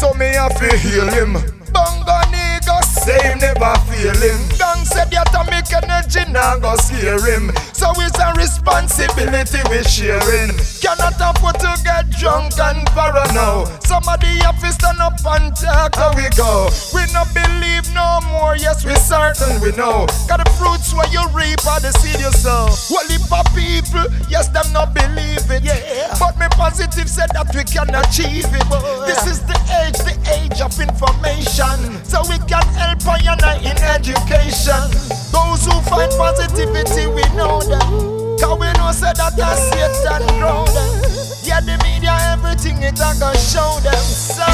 so me have to heal him. Bongo nigga say him never feel him. Gang said the atomic energy now go scare him. So it's a responsibility we sharing. Cannot afford to get drunk and parano. Somebody have to stand up and talk how we go. We no believe no more, yes we certain we know. Got the fruits where you reap are the seed you sow. Well, if a people, yes them not believe positive said that we can achieve it. This is the age, the age of information. So we can help I I in education. Those who find positivity, we know them. Cause we know say that a Satan grow them. Yeah, the media, everything it a gonna show them. So